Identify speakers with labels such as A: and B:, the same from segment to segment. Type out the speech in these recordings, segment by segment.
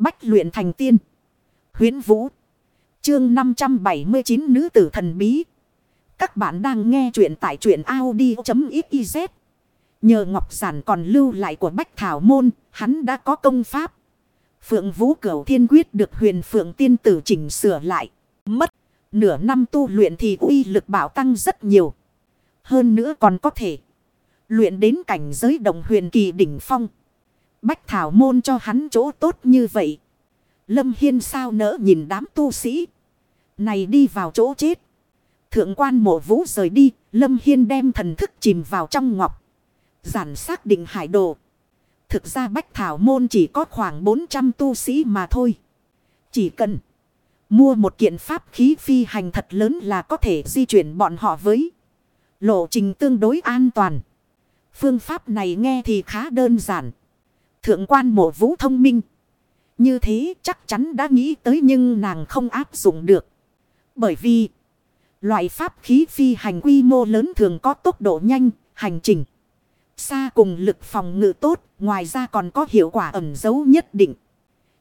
A: Bách luyện thành tiên. Huyến Vũ. Chương 579 Nữ tử thần bí. Các bạn đang nghe truyện tại truyện Audi.xyz. Nhờ Ngọc Giản còn lưu lại của Bách Thảo Môn, hắn đã có công pháp. Phượng Vũ Cửu Thiên Quyết được huyền Phượng Tiên Tử chỉnh sửa lại. Mất nửa năm tu luyện thì uy lực bảo tăng rất nhiều. Hơn nữa còn có thể luyện đến cảnh giới đồng huyền kỳ đỉnh phong. Bách Thảo Môn cho hắn chỗ tốt như vậy. Lâm Hiên sao nỡ nhìn đám tu sĩ. Này đi vào chỗ chết. Thượng quan mộ vũ rời đi. Lâm Hiên đem thần thức chìm vào trong ngọc. Giản xác định hải đồ. Thực ra Bách Thảo Môn chỉ có khoảng 400 tu sĩ mà thôi. Chỉ cần mua một kiện pháp khí phi hành thật lớn là có thể di chuyển bọn họ với lộ trình tương đối an toàn. Phương pháp này nghe thì khá đơn giản. Thượng quan mộ vũ thông minh. Như thế chắc chắn đã nghĩ tới nhưng nàng không áp dụng được. Bởi vì loại pháp khí phi hành quy mô lớn thường có tốc độ nhanh, hành trình. Xa cùng lực phòng ngự tốt, ngoài ra còn có hiệu quả ẩn dấu nhất định.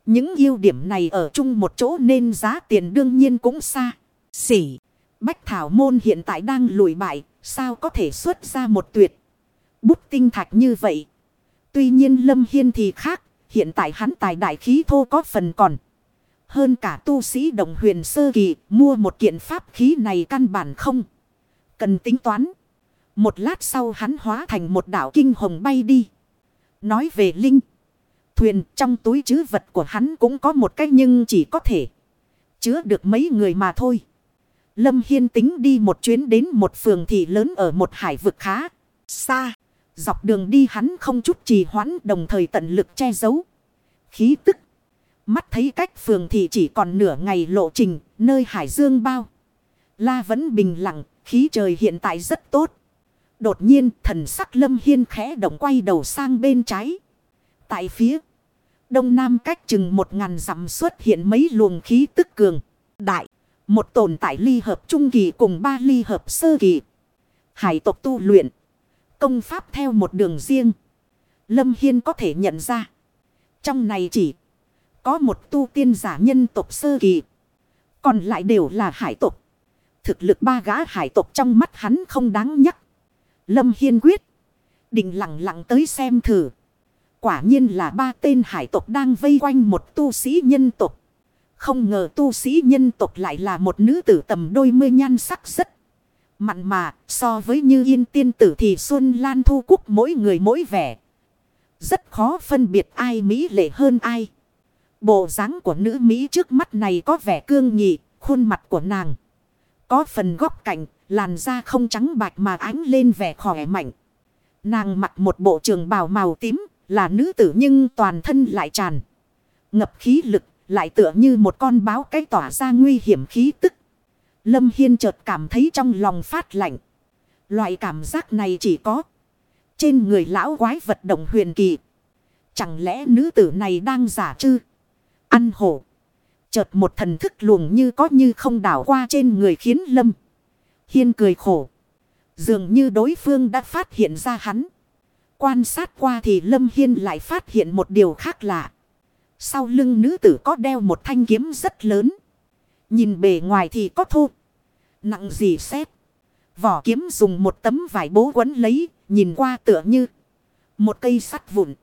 A: Những ưu điểm này ở chung một chỗ nên giá tiền đương nhiên cũng xa. Xỉ, Bách Thảo Môn hiện tại đang lùi bại, sao có thể xuất ra một tuyệt. Bút tinh thạch như vậy. Tuy nhiên Lâm Hiên thì khác, hiện tại hắn tài đại khí thô có phần còn. Hơn cả tu sĩ đồng huyền sơ kỳ mua một kiện pháp khí này căn bản không. Cần tính toán. Một lát sau hắn hóa thành một đảo kinh hồng bay đi. Nói về Linh. Thuyền trong túi chứ vật của hắn cũng có một cái nhưng chỉ có thể. Chứa được mấy người mà thôi. Lâm Hiên tính đi một chuyến đến một phường thị lớn ở một hải vực khá xa. Dọc đường đi hắn không chút trì hoãn đồng thời tận lực che giấu. Khí tức. Mắt thấy cách phường thì chỉ còn nửa ngày lộ trình nơi hải dương bao. La vẫn bình lặng, khí trời hiện tại rất tốt. Đột nhiên thần sắc lâm hiên khẽ động quay đầu sang bên trái. Tại phía đông nam cách chừng một ngàn dặm xuất hiện mấy luồng khí tức cường. Đại, một tồn tại ly hợp trung kỳ cùng ba ly hợp sơ kỳ. Hải tộc tu luyện công pháp theo một đường riêng. Lâm Hiên có thể nhận ra. Trong này chỉ có một tu tiên giả nhân tộc sơ kỳ. Còn lại đều là hải tộc. Thực lực ba gã hải tộc trong mắt hắn không đáng nhắc. Lâm Hiên quyết. Định lặng lặng tới xem thử. Quả nhiên là ba tên hải tộc đang vây quanh một tu sĩ nhân tộc. Không ngờ tu sĩ nhân tộc lại là một nữ tử tầm đôi mươi nhan sắc rất Mặn mà, so với như yên tiên tử thì Xuân Lan Thu Cúc mỗi người mỗi vẻ. Rất khó phân biệt ai Mỹ lệ hơn ai. Bộ dáng của nữ Mỹ trước mắt này có vẻ cương nghị, khuôn mặt của nàng. Có phần góc cạnh, làn da không trắng bạch mà ánh lên vẻ khỏe mạnh. Nàng mặc một bộ trường bào màu tím, là nữ tử nhưng toàn thân lại tràn. Ngập khí lực, lại tựa như một con báo cái tỏa ra nguy hiểm khí tức. Lâm Hiên chợt cảm thấy trong lòng phát lạnh. Loại cảm giác này chỉ có trên người lão quái vật động huyền kỳ. Chẳng lẽ nữ tử này đang giả chư? Ăn hổ. Chợt một thần thức luồng như có như không đảo qua trên người khiến Lâm. Hiên cười khổ. Dường như đối phương đã phát hiện ra hắn. Quan sát qua thì Lâm Hiên lại phát hiện một điều khác lạ. Sau lưng nữ tử có đeo một thanh kiếm rất lớn. Nhìn bề ngoài thì có thô. Nặng gì xét. Vỏ kiếm dùng một tấm vải bố quấn lấy. Nhìn qua tựa như. Một cây sắt vụn.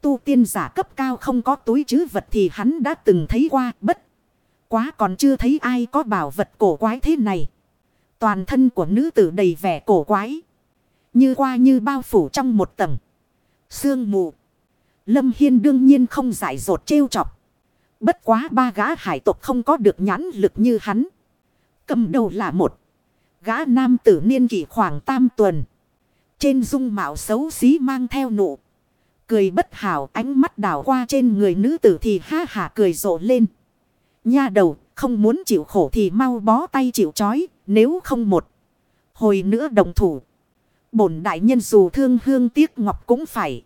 A: Tu tiên giả cấp cao không có túi chứ vật thì hắn đã từng thấy qua, bất. Quá còn chưa thấy ai có bảo vật cổ quái thế này. Toàn thân của nữ tử đầy vẻ cổ quái. Như qua như bao phủ trong một tầng. Sương mù. Lâm Hiên đương nhiên không giải rột trêu chọc. Bất quá ba gã hải tộc không có được nhãn lực như hắn. Cầm đầu là một. Gã nam tử niên kỷ khoảng tam tuần. Trên dung mạo xấu xí mang theo nụ. Cười bất hảo ánh mắt đảo qua trên người nữ tử thì ha hả cười rộ lên. Nha đầu không muốn chịu khổ thì mau bó tay chịu chói. Nếu không một. Hồi nữa đồng thủ. Bổn đại nhân dù thương hương tiếc ngọc cũng phải.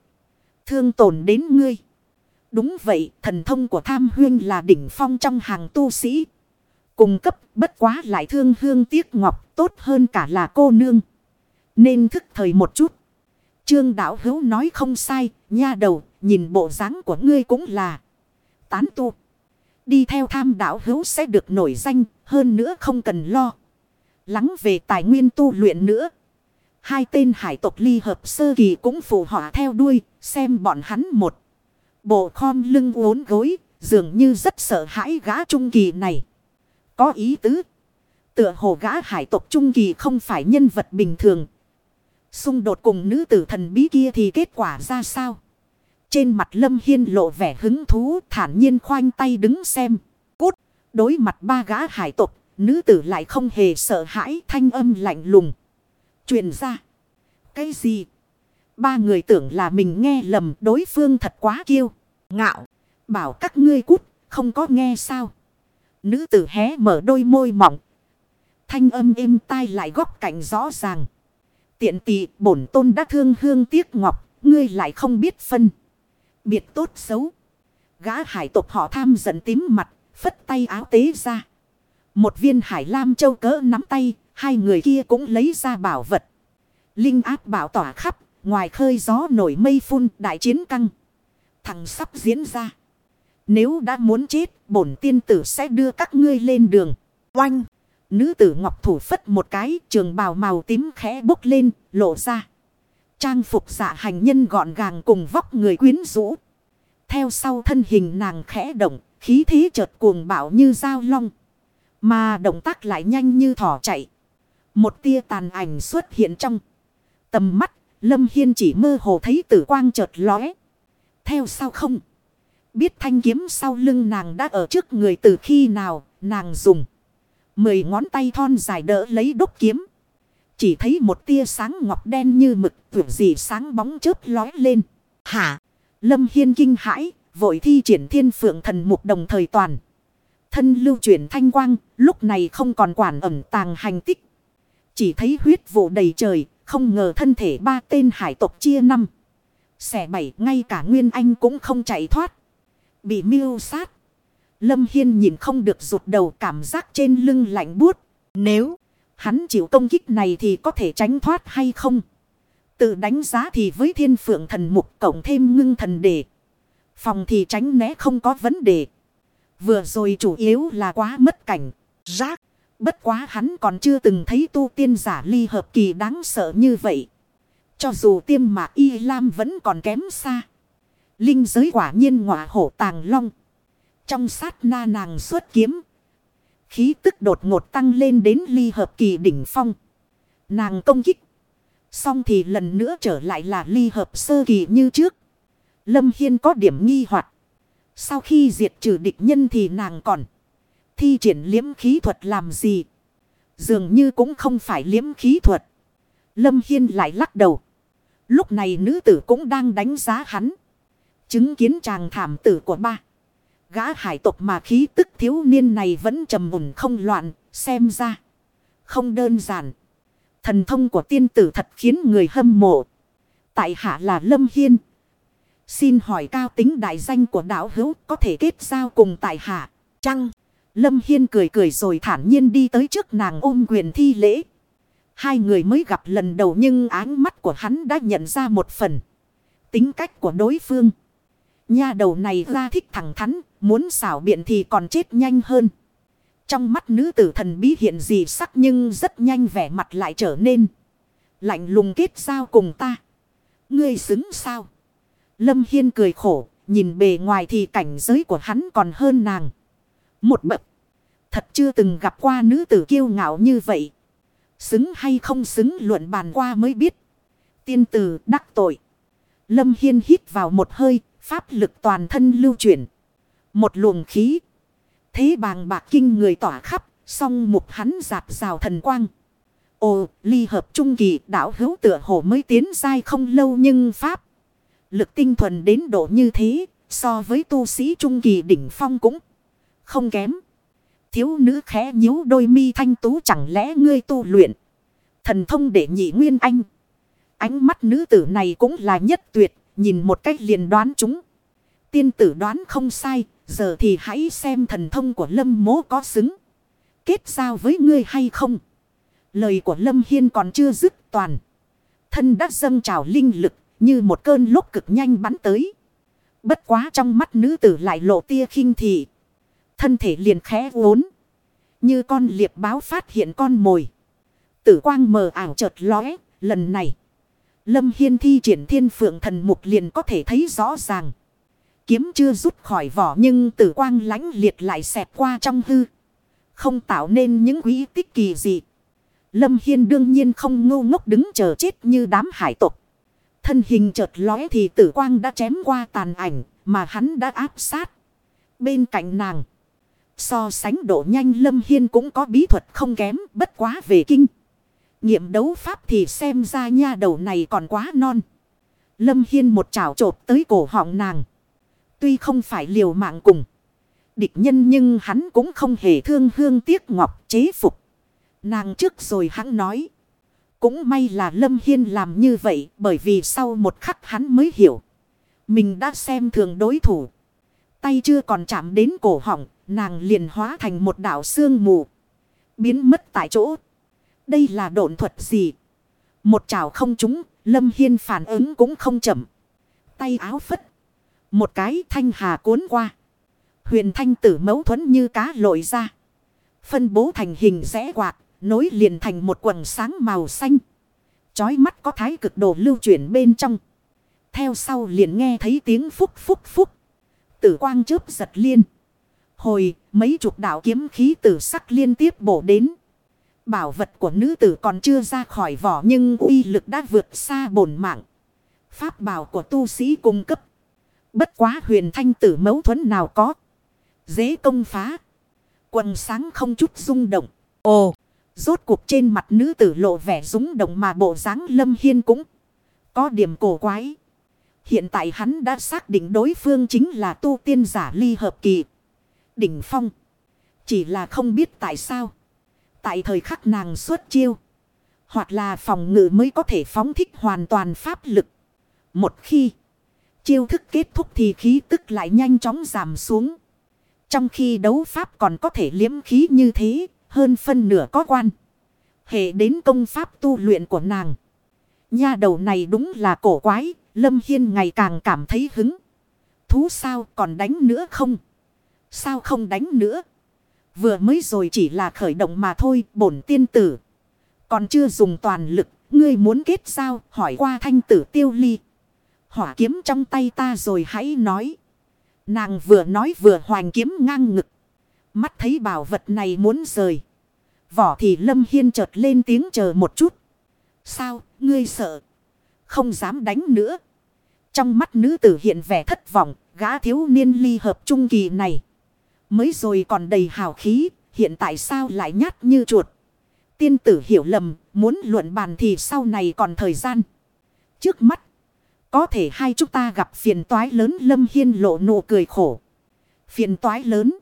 A: Thương tổn đến ngươi. Đúng vậy, thần thông của tham huyên là đỉnh phong trong hàng tu sĩ. Cùng cấp bất quá lại thương hương tiếc ngọc tốt hơn cả là cô nương. Nên thức thời một chút. Trương đạo hữu nói không sai, nha đầu, nhìn bộ dáng của ngươi cũng là. tán tu. Đi theo tham đảo hữu sẽ được nổi danh, hơn nữa không cần lo. Lắng về tài nguyên tu luyện nữa. Hai tên hải tộc ly hợp sơ kỳ cũng phù họa theo đuôi, xem bọn hắn một. Bộ khom lưng uốn gối, dường như rất sợ hãi gã trung kỳ này. Có ý tứ. Tựa hồ gã hải tộc trung kỳ không phải nhân vật bình thường. Xung đột cùng nữ tử thần bí kia thì kết quả ra sao? Trên mặt Lâm Hiên lộ vẻ hứng thú, thản nhiên khoanh tay đứng xem. Cút. Đối mặt ba gã hải tộc. Nữ tử lại không hề sợ hãi, thanh âm lạnh lùng. Truyền ra. Cái gì? Ba người tưởng là mình nghe lầm, đối phương thật quá kiêu. Ngạo. Bảo các ngươi cút. Không có nghe sao. Nữ tử hé mở đôi môi mỏng. Thanh âm êm tai lại góc cạnh rõ ràng. Tiện tỷ bổn tôn đã thương hương tiếc ngọc. Ngươi lại không biết phân. Biệt tốt xấu. Gã hải tộc họ tham giận tím mặt. Phất tay áo tế ra. Một viên hải lam châu cỡ nắm tay. Hai người kia cũng lấy ra bảo vật. Linh áp bảo tỏa khắp. Ngoài khơi gió nổi mây phun, đại chiến căng. Thằng sắp diễn ra. Nếu đã muốn chết, bổn tiên tử sẽ đưa các ngươi lên đường. Oanh! Nữ tử ngọc thủ phất một cái, trường bào màu tím khẽ bốc lên, lộ ra. Trang phục dạ hành nhân gọn gàng cùng vóc người quyến rũ. Theo sau thân hình nàng khẽ động, khí thế chợt cuồng bạo như dao long. Mà động tác lại nhanh như thỏ chạy. Một tia tàn ảnh xuất hiện trong tầm mắt, Lâm Hiên chỉ mơ hồ thấy tử quang chợt lóe. Theo sau không? Biết thanh kiếm sau lưng nàng đã ở trước người từ khi nào, nàng dùng. Mười ngón tay thon dài đỡ lấy đúc kiếm. Chỉ thấy một tia sáng ngọc đen như mực, vượt gì sáng bóng chớp lói lên. Hả? Lâm Hiên kinh hãi, vội thi triển thiên phượng thần mục đồng thời toàn. Thân lưu chuyển thanh quang, lúc này không còn quản ẩm tàng hành tích. Chỉ thấy huyết vụ đầy trời, không ngờ thân thể ba tên hải tộc chia năm. Xẻ bảy, ngay cả Nguyên Anh cũng không chạy thoát. Bị mưu sát. Lâm Hiên nhìn không được rụt đầu cảm giác trên lưng lạnh buốt. Nếu hắn chịu công kích này thì có thể tránh thoát hay không? Tự đánh giá thì với thiên phượng thần mục cộng thêm ngưng thần đề. Phòng thì tránh né không có vấn đề. Vừa rồi chủ yếu là quá mất cảnh. Rác. Bất quá hắn còn chưa từng thấy tu tiên giả ly hợp kỳ đáng sợ như vậy. Cho dù tiêm mà y lam vẫn còn kém xa. Linh giới quả nhiên ngọa hổ tàng long. Trong sát na nàng xuất kiếm. Khí tức đột ngột tăng lên đến ly hợp kỳ đỉnh phong. Nàng công kích. Xong thì lần nữa trở lại là ly hợp sơ kỳ như trước. Lâm Hiên có điểm nghi hoặc Sau khi diệt trừ địch nhân thì nàng còn. Thi triển liếm khí thuật làm gì? Dường như cũng không phải liếm khí thuật. Lâm Hiên lại lắc đầu. Lúc này nữ tử cũng đang đánh giá hắn. Chứng kiến chàng thảm tử của ba. Gã hải tộc mà khí tức thiếu niên này vẫn trầm mùn không loạn, xem ra. Không đơn giản. Thần thông của tiên tử thật khiến người hâm mộ. Tại hạ là Lâm Hiên. Xin hỏi cao tính đại danh của đạo hữu có thể kết giao cùng tại hạ. Chăng? Lâm Hiên cười cười rồi thản nhiên đi tới trước nàng ôm quyền thi lễ. Hai người mới gặp lần đầu nhưng áng mắt của hắn đã nhận ra một phần. Tính cách của đối phương. Nha đầu này ra thích thẳng thắn, muốn xảo biện thì còn chết nhanh hơn. Trong mắt nữ tử thần bí hiện gì sắc nhưng rất nhanh vẻ mặt lại trở nên. Lạnh lùng kết giao cùng ta. Ngươi xứng sao? Lâm Hiên cười khổ, nhìn bề ngoài thì cảnh giới của hắn còn hơn nàng. Một bậc. Thật chưa từng gặp qua nữ tử kiêu ngạo như vậy. Xứng hay không xứng luận bàn qua mới biết. Tiên tử đắc tội. Lâm Hiên hít vào một hơi, pháp lực toàn thân lưu chuyển. Một luồng khí. Thế bàng bạc kinh người tỏa khắp, song mục hắn giạt rào thần quang. Ồ, ly hợp trung kỳ đảo hữu tựa hồ mới tiến dai không lâu nhưng pháp. Lực tinh thuần đến độ như thế, so với tu sĩ trung kỳ đỉnh phong cũng không kém. Thiếu nữ khẽ nhíu đôi mi thanh tú chẳng lẽ ngươi tu luyện. Thần thông để nhị nguyên anh. Ánh mắt nữ tử này cũng là nhất tuyệt, nhìn một cách liền đoán chúng. Tiên tử đoán không sai, giờ thì hãy xem thần thông của lâm mố có xứng. Kết giao với ngươi hay không? Lời của lâm hiên còn chưa dứt toàn. Thân đã dâng trào linh lực, như một cơn lốc cực nhanh bắn tới. Bất quá trong mắt nữ tử lại lộ tia khinh thị. Thân thể liền khẽ uốn. Như con liệp báo phát hiện con mồi. Tử quang mờ ảo chợt lóe. Lần này. Lâm Hiên thi triển thiên phượng thần mục liền có thể thấy rõ ràng. Kiếm chưa rút khỏi vỏ nhưng tử quang lánh liệt lại xẹp qua trong hư. Không tạo nên những quý tích kỳ dị. Lâm Hiên đương nhiên không ngu ngốc đứng chờ chết như đám hải tộc. Thân hình chợt lóe thì tử quang đã chém qua tàn ảnh mà hắn đã áp sát. Bên cạnh nàng. So sánh độ nhanh Lâm Hiên cũng có bí thuật không kém bất quá về kinh. Nghiệm đấu pháp thì xem ra nha đầu này còn quá non. Lâm Hiên một chảo trột tới cổ họng nàng. Tuy không phải liều mạng cùng. Địch nhân nhưng hắn cũng không hề thương hương tiếc ngọc chế phục. Nàng trước rồi hắn nói. Cũng may là Lâm Hiên làm như vậy bởi vì sau một khắc hắn mới hiểu. Mình đã xem thường đối thủ. Tay chưa còn chạm đến cổ họng, nàng liền hóa thành một đảo xương mù. Biến mất tại chỗ. Đây là độn thuật gì? Một chảo không trúng, Lâm Hiên phản ứng cũng không chậm. Tay áo phất. Một cái thanh hà cuốn qua. Huyền thanh tử mấu thuẫn như cá lội ra. Phân bố thành hình rẽ quạt, nối liền thành một quần sáng màu xanh. Chói mắt có thái cực đồ lưu chuyển bên trong. Theo sau liền nghe thấy tiếng phúc phúc phúc. Tử quang chớp giật liên. Hồi, mấy chục đạo kiếm khí tử sắc liên tiếp bổ đến. Bảo vật của nữ tử còn chưa ra khỏi vỏ nhưng uy lực đã vượt xa bổn mạng. Pháp bảo của tu sĩ cung cấp. Bất quá huyền thanh tử mấu thuẫn nào có. Dễ công phá. Quần sáng không chút rung động. Ồ, rốt cuộc trên mặt nữ tử lộ vẻ rúng động mà bộ dáng lâm hiên cũng có điểm cổ quái. Hiện tại hắn đã xác định đối phương chính là tu tiên giả ly hợp kỳ. Đỉnh phong. Chỉ là không biết tại sao. Tại thời khắc nàng xuất chiêu. Hoặc là phòng ngự mới có thể phóng thích hoàn toàn pháp lực. Một khi chiêu thức kết thúc thì khí tức lại nhanh chóng giảm xuống. Trong khi đấu pháp còn có thể liếm khí như thế, hơn phân nửa có quan. Hệ đến công pháp tu luyện của nàng. Nha đầu này đúng là cổ quái, Lâm Hiên ngày càng cảm thấy hứng. Thú sao còn đánh nữa không? Sao không đánh nữa? Vừa mới rồi chỉ là khởi động mà thôi, bổn tiên tử. Còn chưa dùng toàn lực, ngươi muốn kết sao, hỏi qua thanh tử tiêu ly. Hỏa kiếm trong tay ta rồi hãy nói. Nàng vừa nói vừa hoành kiếm ngang ngực. Mắt thấy bảo vật này muốn rời. Vỏ thì lâm hiên chợt lên tiếng chờ một chút. Sao, ngươi sợ? Không dám đánh nữa. Trong mắt nữ tử hiện vẻ thất vọng, gã thiếu niên ly hợp trung kỳ này. Mới rồi còn đầy hào khí, hiện tại sao lại nhát như chuột. Tiên tử hiểu lầm, muốn luận bàn thì sau này còn thời gian. Trước mắt, có thể hai chúng ta gặp phiền toái lớn lâm hiên lộ nụ cười khổ. Phiền toái lớn.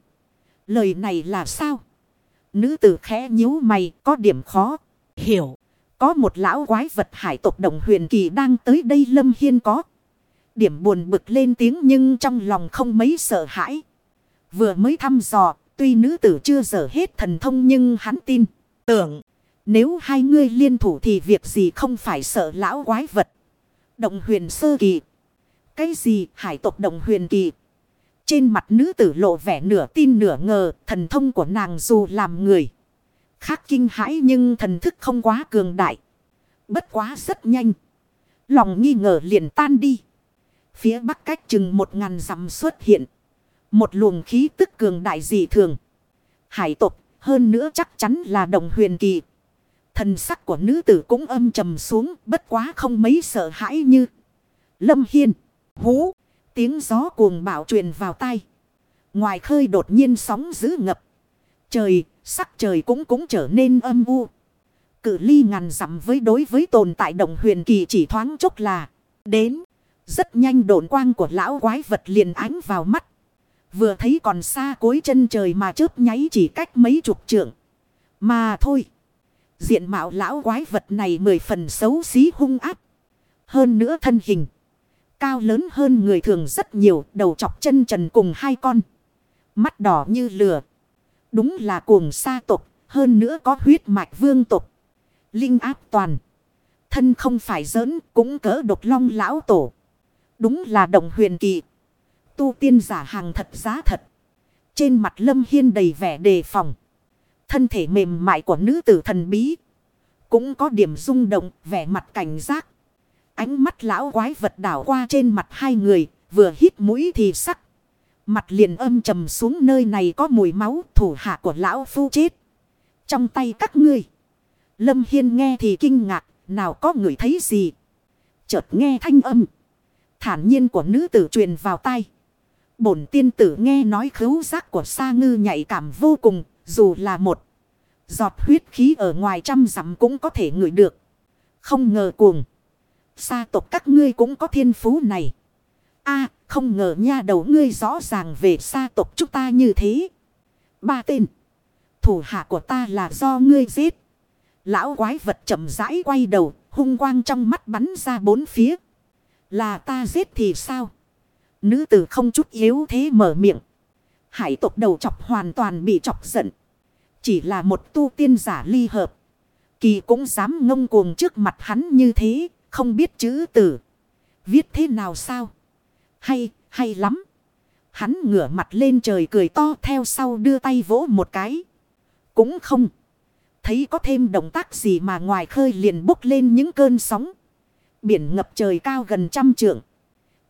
A: Lời này là sao? Nữ tử khẽ nhíu mày có điểm khó. Hiểu. Có một lão quái vật hải tộc đồng huyền kỳ đang tới đây lâm hiên có. Điểm buồn bực lên tiếng nhưng trong lòng không mấy sợ hãi. Vừa mới thăm dò, tuy nữ tử chưa dở hết thần thông nhưng hắn tin, tưởng. Nếu hai ngươi liên thủ thì việc gì không phải sợ lão quái vật. Động huyền sơ kỳ. Cái gì hải tộc động huyền kỳ. Trên mặt nữ tử lộ vẻ nửa tin nửa ngờ thần thông của nàng dù làm người. Khác kinh hãi nhưng thần thức không quá cường đại. Bất quá rất nhanh. Lòng nghi ngờ liền tan đi. Phía bắc cách chừng một ngàn dặm xuất hiện. Một luồng khí tức cường đại dị thường. Hải tộc hơn nữa chắc chắn là đồng huyền kỳ. Thần sắc của nữ tử cũng âm trầm xuống bất quá không mấy sợ hãi như. Lâm Hiên. Hú. Tiếng gió cuồng bạo truyền vào tai. Ngoài khơi đột nhiên sóng dữ ngập. Trời, sắc trời cũng cũng trở nên âm u. Cự ly ngàn dặm với đối với tồn tại đồng huyền kỳ chỉ thoáng chốc là. Đến. Rất nhanh độn quang của lão quái vật liền ánh vào mắt. Vừa thấy còn xa cuối chân trời mà chớp nháy chỉ cách mấy chục trượng. Mà thôi. Diện mạo lão quái vật này mười phần xấu xí hung áp. Hơn nữa thân hình. Cao lớn hơn người thường rất nhiều. Đầu chọc chân trần cùng hai con. Mắt đỏ như lửa. Đúng là cuồng sa tục Hơn nữa có huyết mạch vương tộc. Linh áp toàn. Thân không phải giỡn, cũng cỡ độc long lão tổ. Đúng là đồng huyền kỳ. Tu tiên giả hàng thật giá thật. Trên mặt Lâm Hiên đầy vẻ đề phòng. Thân thể mềm mại của nữ tử thần bí. Cũng có điểm rung động, vẻ mặt cảnh giác. Ánh mắt lão quái vật đảo qua trên mặt hai người, vừa hít mũi thì sắc. Mặt liền âm trầm xuống nơi này có mùi máu thủ hạ của lão phu chết. Trong tay các ngươi. Lâm Hiên nghe thì kinh ngạc, nào có người thấy gì. Chợt nghe thanh âm. Thản nhiên của nữ tử truyền vào tay. Bổn tiên tử nghe nói khứu giác của sa ngư nhạy cảm vô cùng, dù là một. Giọt huyết khí ở ngoài trăm dặm cũng có thể ngửi được. Không ngờ cuồng. Sa tộc các ngươi cũng có thiên phú này. a không ngờ nha đầu ngươi rõ ràng về sa tộc chúng ta như thế. Ba tên. Thủ hạ của ta là do ngươi giết. Lão quái vật chậm rãi quay đầu, hung quang trong mắt bắn ra bốn phía. Là ta giết thì sao? Nữ tử không chút yếu thế mở miệng. Hải tộc đầu chọc hoàn toàn bị chọc giận. Chỉ là một tu tiên giả ly hợp. Kỳ cũng dám ngông cuồng trước mặt hắn như thế, không biết chữ tử. Viết thế nào sao? Hay, hay lắm. Hắn ngửa mặt lên trời cười to theo sau đưa tay vỗ một cái. Cũng không. Thấy có thêm động tác gì mà ngoài khơi liền bốc lên những cơn sóng. Biển ngập trời cao gần trăm trượng.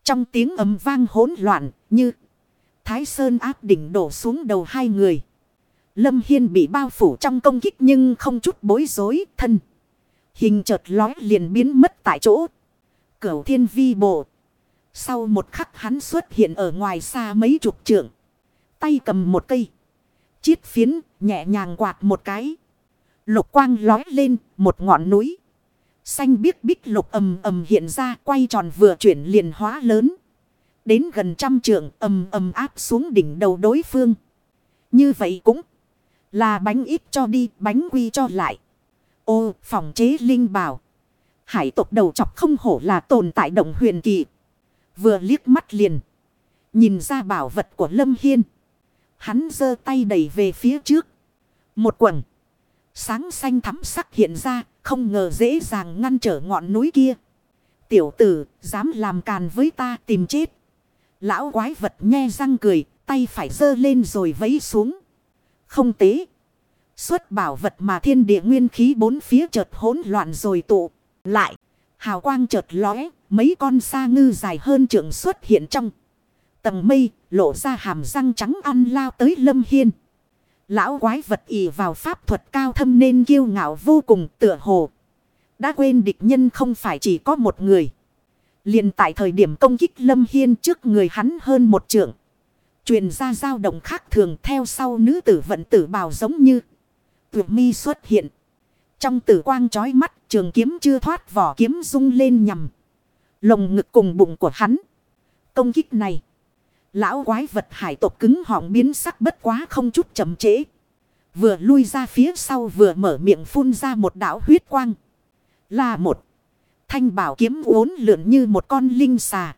A: Trong tiếng ầm vang hỗn loạn như Thái Sơn áp đỉnh đổ xuống đầu hai người. Lâm Hiên bị bao phủ trong công kích nhưng không chút bối rối, thân. Hình chợt lói liền biến mất tại chỗ. Cửu thiên vi bộ. Sau một khắc hắn xuất hiện ở ngoài xa mấy chục trượng. Tay cầm một cây. Chiết phiến, nhẹ nhàng quạt một cái. Lục quang lói lên một ngọn núi. Xanh biếc bích lục ầm ầm hiện ra, quay tròn vừa chuyển liền hóa lớn. Đến gần trăm trượng ầm ầm áp xuống đỉnh đầu đối phương. Như vậy cũng là bánh ít cho đi, bánh quy cho lại. Ô, phòng chế linh bảo. Hải tộc đầu chọc không hổ là tồn tại động huyền kỳ. Vừa liếc mắt liền. Nhìn ra bảo vật của Lâm Hiên. Hắn giơ tay đẩy về phía trước. Một quầng Sáng xanh thắm sắc hiện ra. Không ngờ dễ dàng ngăn trở ngọn núi kia. Tiểu tử, dám làm càn với ta tìm chết. Lão quái vật nhe răng cười. Tay phải giơ lên rồi vấy xuống. Không tế. Xuất bảo vật mà thiên địa nguyên khí bốn phía chợt hỗn loạn rồi tụ. Lại. Hào quang chợt lóe. Mấy con sa ngư dài hơn trượng xuất hiện trong. Tầng mây, lộ ra hàm răng trắng ăn lao tới lâm hiên. Lão quái vật ỷ vào pháp thuật cao thâm nên kiêu ngạo vô cùng tựa hồ. Đã quên địch nhân không phải chỉ có một người. liền tại thời điểm công kích lâm hiên trước người hắn hơn một trượng. Truyền ra dao động khác thường theo sau nữ tử vận tử bào giống như. Tuyệt mi xuất hiện. Trong tử quang chói mắt, trường kiếm chưa thoát vỏ kiếm rung lên nhằm. Lồng ngực cùng bụng của hắn. Công kích này. Lão quái vật hải tộc cứng họng biến sắc bất quá không chút chậm trễ. Vừa lui ra phía sau vừa mở miệng phun ra một đảo huyết quang. Là một. Thanh bảo kiếm uốn lượn như một con linh xà.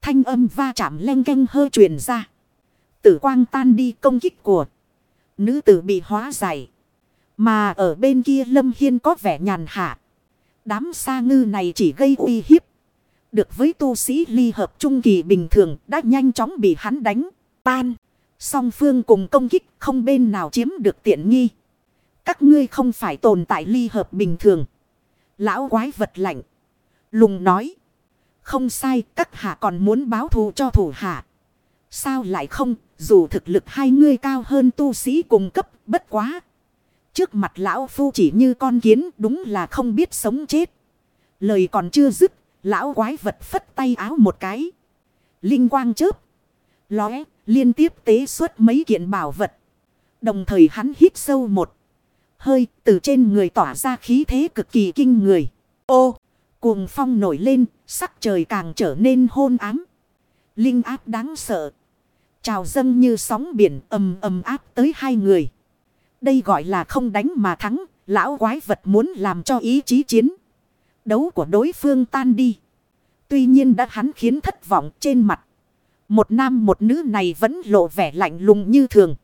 A: Thanh âm va chạm len canh hơ truyền ra. Tử quang tan đi công kích của. Nữ tử bị hóa giải. Mà ở bên kia Lâm Hiên có vẻ nhàn hạ. Đám sa ngư này chỉ gây uy hiếp. Được với tu sĩ ly hợp trung kỳ bình thường đã nhanh chóng bị hắn đánh, tan. Song phương cùng công kích không bên nào chiếm được tiện nghi. Các ngươi không phải tồn tại ly hợp bình thường. Lão quái vật lạnh. Lùng nói. Không sai các hạ còn muốn báo thù cho thủ hạ. Sao lại không dù thực lực hai ngươi cao hơn tu sĩ cùng cấp bất quá. Trước mặt lão phu chỉ như con kiến đúng là không biết sống chết. Lời còn chưa dứt Lão quái vật phất tay áo một cái. Linh quang chớp. Lóe, liên tiếp tế xuất mấy kiện bảo vật. Đồng thời hắn hít sâu một. Hơi, từ trên người tỏa ra khí thế cực kỳ kinh người. Ô! Cuồng phong nổi lên. Sắc trời càng trở nên hôn ám. Linh áp đáng sợ. Trào dâng như sóng biển, ầm ầm áp tới hai người. Đây gọi là không đánh mà thắng. Lão quái vật muốn làm cho ý chí chiến đấu của đối phương tan đi. Tuy nhiên đã hắn khiến thất vọng trên mặt. Một nam một nữ này vẫn lộ vẻ lạnh lùng như thường.